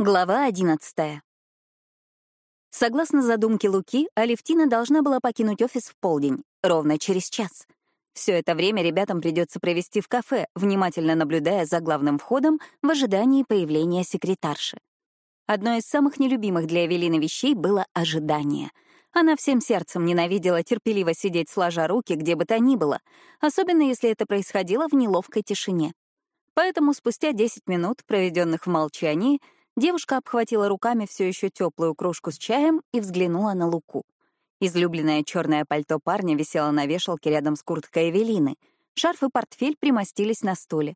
Глава 11. Согласно задумке Луки, Алевтина должна была покинуть офис в полдень, ровно через час. Все это время ребятам придется провести в кафе, внимательно наблюдая за главным входом в ожидании появления секретарши. Одно из самых нелюбимых для Эвелины вещей было ожидание. Она всем сердцем ненавидела терпеливо сидеть сложа руки где бы то ни было, особенно если это происходило в неловкой тишине. Поэтому спустя 10 минут, проведенных в молчании, Девушка обхватила руками все еще теплую кружку с чаем и взглянула на Луку. Излюбленное черное пальто парня висело на вешалке рядом с курткой Эвелины. Шарф и портфель примостились на стуле.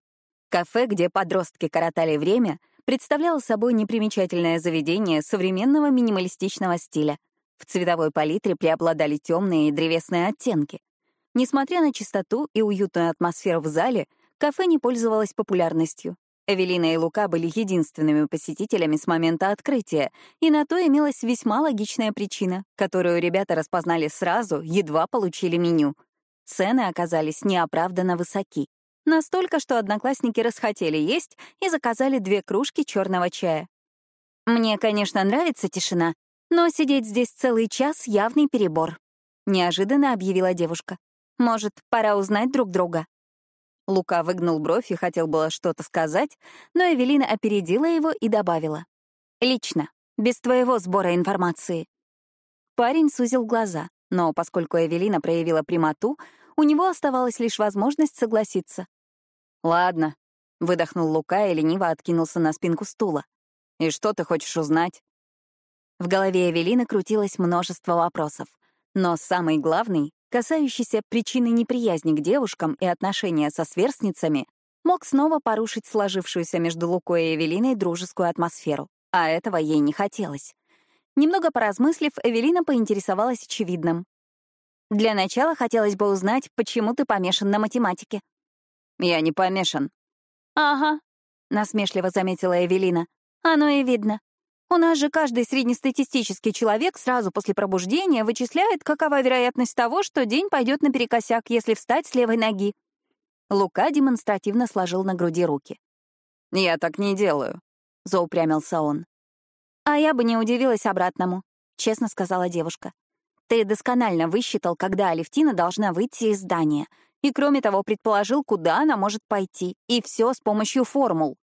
Кафе, где подростки коротали время, представляло собой непримечательное заведение современного минималистичного стиля. В цветовой палитре преобладали темные и древесные оттенки. Несмотря на чистоту и уютную атмосферу в зале, кафе не пользовалось популярностью. Эвелина и Лука были единственными посетителями с момента открытия, и на то имелась весьма логичная причина, которую ребята распознали сразу, едва получили меню. Цены оказались неоправданно высоки. Настолько, что одноклассники расхотели есть и заказали две кружки черного чая. «Мне, конечно, нравится тишина, но сидеть здесь целый час — явный перебор», — неожиданно объявила девушка. «Может, пора узнать друг друга?» Лука выгнул бровь и хотел было что-то сказать, но Эвелина опередила его и добавила. «Лично, без твоего сбора информации». Парень сузил глаза, но поскольку Эвелина проявила прямоту, у него оставалась лишь возможность согласиться. «Ладно», — выдохнул Лука и лениво откинулся на спинку стула. «И что ты хочешь узнать?» В голове Эвелины крутилось множество вопросов, но самый главный касающийся причины неприязни к девушкам и отношения со сверстницами, мог снова порушить сложившуюся между Лукой и Эвелиной дружескую атмосферу, а этого ей не хотелось. Немного поразмыслив, Эвелина поинтересовалась очевидным. «Для начала хотелось бы узнать, почему ты помешан на математике». «Я не помешан». «Ага», — насмешливо заметила Эвелина. «Оно и видно. У нас же каждый среднестатистический человек сразу после пробуждения вычисляет, какова вероятность того, что день пойдет наперекосяк, если встать с левой ноги. Лука демонстративно сложил на груди руки. «Я так не делаю», — заупрямился он. «А я бы не удивилась обратному», — честно сказала девушка. «Ты досконально высчитал, когда Алевтина должна выйти из здания, и, кроме того, предположил, куда она может пойти, и все с помощью формул.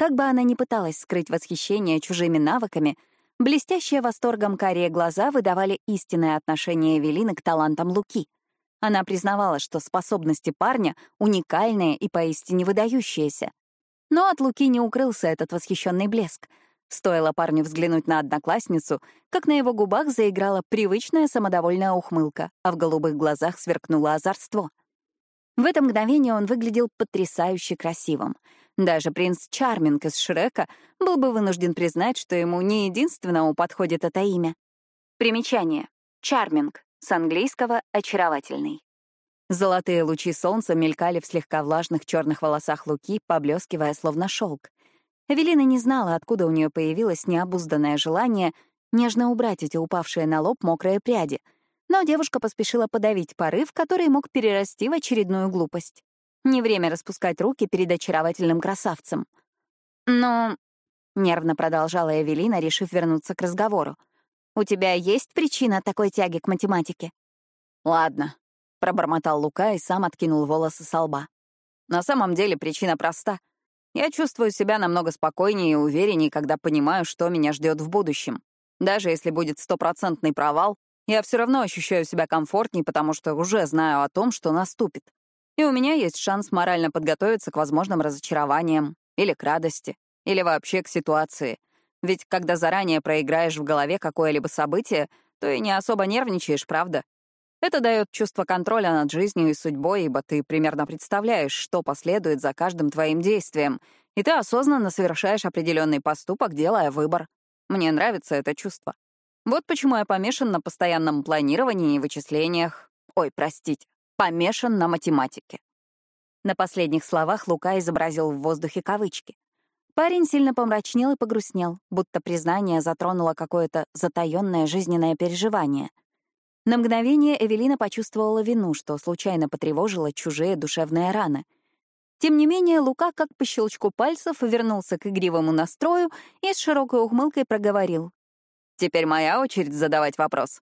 Как бы она ни пыталась скрыть восхищение чужими навыками, блестящие восторгом карие глаза выдавали истинное отношение Эвелины к талантам Луки. Она признавала, что способности парня уникальные и поистине выдающиеся. Но от Луки не укрылся этот восхищенный блеск. Стоило парню взглянуть на одноклассницу, как на его губах заиграла привычная самодовольная ухмылка, а в голубых глазах сверкнуло озорство. В это мгновение он выглядел потрясающе красивым — даже принц Чарминг из Шрека был бы вынужден признать, что ему не единственному подходит это имя. Примечание. Чарминг. С английского «очаровательный». Золотые лучи солнца мелькали в слегка влажных черных волосах Луки, поблескивая словно шелк. Эвелина не знала, откуда у нее появилось необузданное желание нежно убрать эти упавшие на лоб мокрые пряди, но девушка поспешила подавить порыв, который мог перерасти в очередную глупость. Не время распускать руки перед очаровательным красавцем. Но... Нервно продолжала Эвелина, решив вернуться к разговору. «У тебя есть причина такой тяги к математике?» «Ладно», — пробормотал Лука и сам откинул волосы со лба. «На самом деле причина проста. Я чувствую себя намного спокойнее и увереннее, когда понимаю, что меня ждет в будущем. Даже если будет стопроцентный провал, я все равно ощущаю себя комфортнее, потому что уже знаю о том, что наступит. И у меня есть шанс морально подготовиться к возможным разочарованиям, или к радости, или вообще к ситуации. Ведь когда заранее проиграешь в голове какое-либо событие, то и не особо нервничаешь, правда? Это дает чувство контроля над жизнью и судьбой, ибо ты примерно представляешь, что последует за каждым твоим действием, и ты осознанно совершаешь определенный поступок, делая выбор. Мне нравится это чувство. Вот почему я помешан на постоянном планировании и вычислениях. Ой, простите помешан на математике. На последних словах Лука изобразил в воздухе кавычки. Парень сильно помрачнел и погрустнел, будто признание затронуло какое-то затаённое жизненное переживание. На мгновение Эвелина почувствовала вину, что случайно потревожила чужие душевные раны. Тем не менее, Лука, как по щелчку пальцев, вернулся к игривому настрою и с широкой ухмылкой проговорил. «Теперь моя очередь задавать вопрос.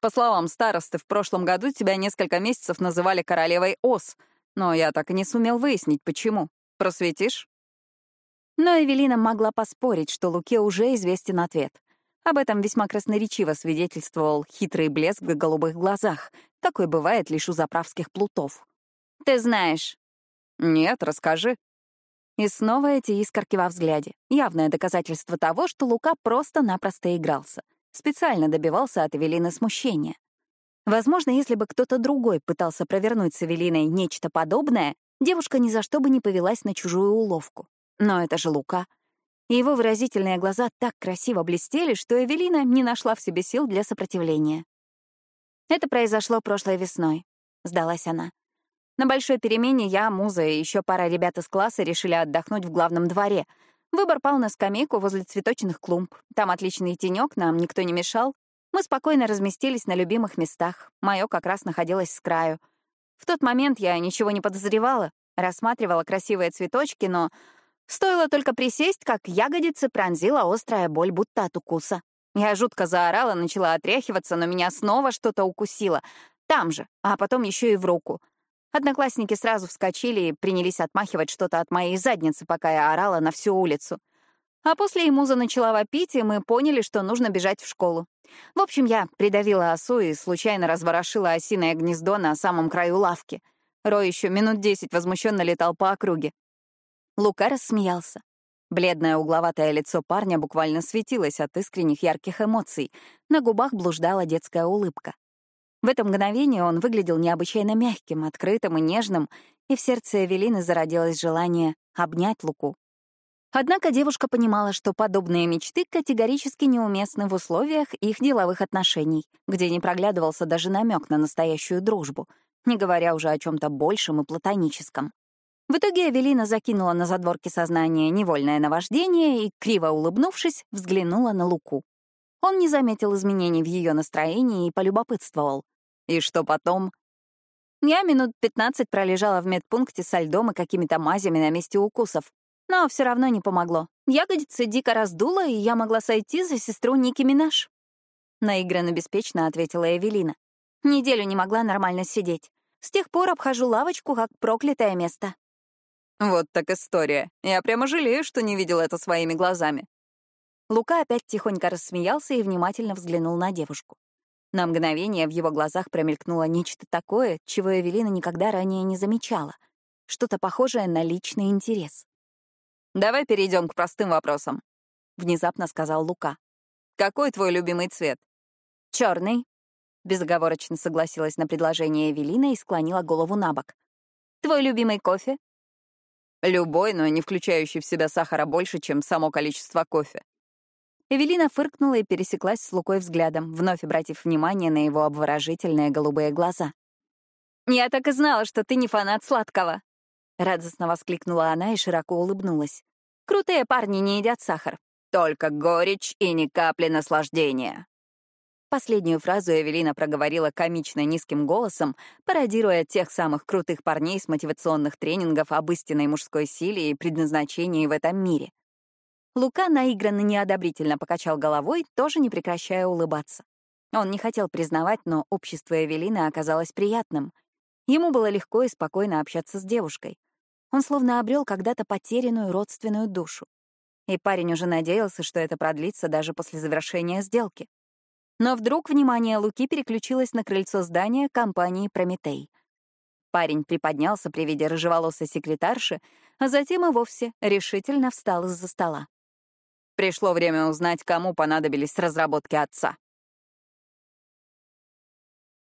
По словам старосты, в прошлом году тебя несколько месяцев называли королевой Ос, но я так и не сумел выяснить, почему. Просветишь?» Но Эвелина могла поспорить, что Луке уже известен ответ. Об этом весьма красноречиво свидетельствовал хитрый блеск в голубых глазах, какой бывает лишь у заправских плутов. «Ты знаешь», «Нет, расскажи». И снова эти искорки во взгляде. Явное доказательство того, что Лука просто-напросто игрался. Специально добивался от Эвелины смущения. Возможно, если бы кто-то другой пытался провернуть с Эвелиной нечто подобное, девушка ни за что бы не повелась на чужую уловку. Но это же Лука. И его выразительные глаза так красиво блестели, что Эвелина не нашла в себе сил для сопротивления. «Это произошло прошлой весной», — сдалась она. На большой перемене я, Муза и еще пара ребят из класса решили отдохнуть в главном дворе. Выбор пал на скамейку возле цветочных клумб. Там отличный тенек, нам никто не мешал. Мы спокойно разместились на любимых местах. Мое как раз находилось с краю. В тот момент я ничего не подозревала, рассматривала красивые цветочки, но стоило только присесть, как ягодицы пронзила острая боль, будто от укуса. Я жутко заорала, начала отряхиваться, но меня снова что-то укусило. Там же, а потом еще и в руку. Одноклассники сразу вскочили и принялись отмахивать что-то от моей задницы, пока я орала на всю улицу. А после и муза начала вопить, и мы поняли, что нужно бежать в школу. В общем, я придавила осу и случайно разворошила осиное гнездо на самом краю лавки. Рой еще минут десять возмущенно летал по округе. Лука рассмеялся. Бледное угловатое лицо парня буквально светилось от искренних ярких эмоций. На губах блуждала детская улыбка. В это мгновение он выглядел необычайно мягким, открытым и нежным, и в сердце Эвелины зародилось желание обнять Луку. Однако девушка понимала, что подобные мечты категорически неуместны в условиях их деловых отношений, где не проглядывался даже намек на настоящую дружбу, не говоря уже о чем то большем и платоническом. В итоге Эвелина закинула на задворки сознания невольное наваждение и, криво улыбнувшись, взглянула на Луку. Он не заметил изменений в ее настроении и полюбопытствовал. И что потом? Я минут 15 пролежала в медпункте со льдом и какими-то мазями на месте укусов. Но все равно не помогло. Ягодица дико раздула, и я могла сойти за сестру Ники Минаж. Наигранно беспечно ответила Эвелина. Неделю не могла нормально сидеть. С тех пор обхожу лавочку как проклятое место. Вот так история. Я прямо жалею, что не видел это своими глазами. Лука опять тихонько рассмеялся и внимательно взглянул на девушку. На мгновение в его глазах промелькнуло нечто такое, чего Эвелина никогда ранее не замечала. Что-то похожее на личный интерес. «Давай перейдем к простым вопросам», — внезапно сказал Лука. «Какой твой любимый цвет?» Черный. безоговорочно согласилась на предложение Эвелина и склонила голову на бок. «Твой любимый кофе?» «Любой, но не включающий в себя сахара больше, чем само количество кофе», Эвелина фыркнула и пересеклась с Лукой взглядом, вновь обратив внимание на его обворожительные голубые глаза. «Я так и знала, что ты не фанат сладкого!» Радостно воскликнула она и широко улыбнулась. «Крутые парни не едят сахар. Только горечь и ни капли наслаждения!» Последнюю фразу Эвелина проговорила комично низким голосом, пародируя тех самых крутых парней с мотивационных тренингов об истинной мужской силе и предназначении в этом мире. Лука наигранно неодобрительно покачал головой, тоже не прекращая улыбаться. Он не хотел признавать, но общество Эвелины оказалось приятным. Ему было легко и спокойно общаться с девушкой. Он словно обрел когда-то потерянную родственную душу. И парень уже надеялся, что это продлится даже после завершения сделки. Но вдруг внимание Луки переключилось на крыльцо здания компании «Прометей». Парень приподнялся при виде рыжеволосой секретарши, а затем и вовсе решительно встал из-за стола. Пришло время узнать, кому понадобились разработки отца.